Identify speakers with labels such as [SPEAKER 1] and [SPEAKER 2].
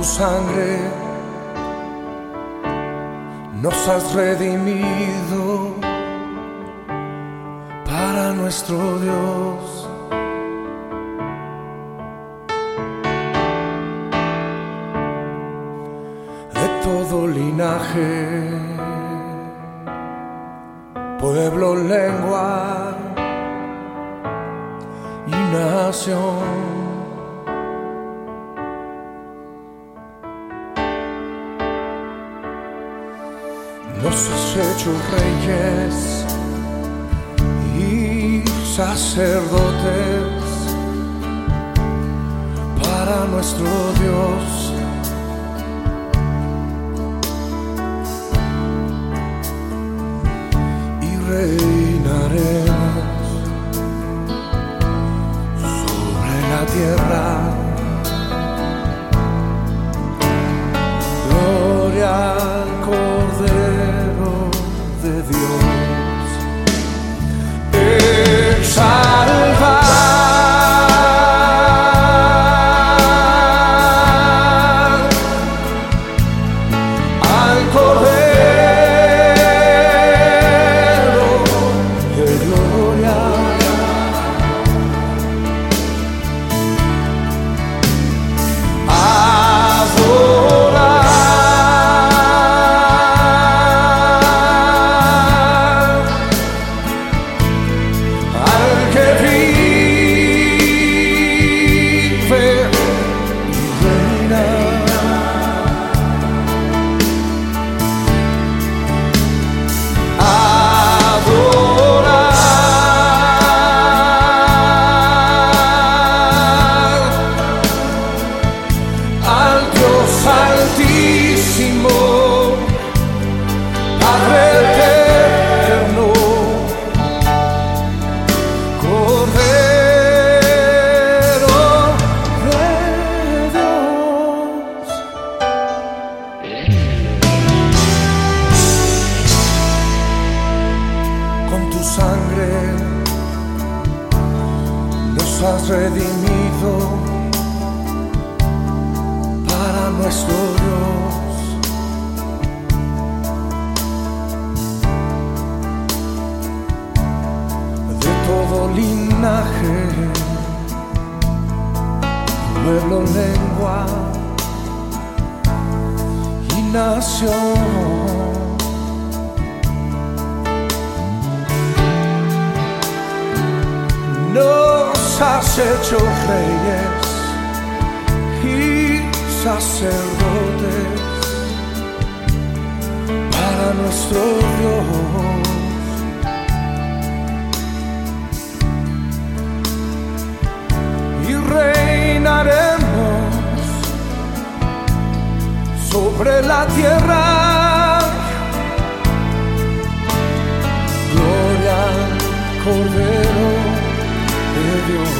[SPEAKER 1] tu sangre nos has redimido para nuestro Dios. De todo linaje, pueblo, lengua y nación. Nos has hecho reyes y sacerdotes para nuestro Dios. Y reinaremos sobre la tierra. Redimido para nuestro Dios. De todo linaje, pueblo, lengua y nación. Has hecho reyes y sacerdotes para nuestro Dios. Y reinaremos sobre la tierra. Gloria Cordero de Dios.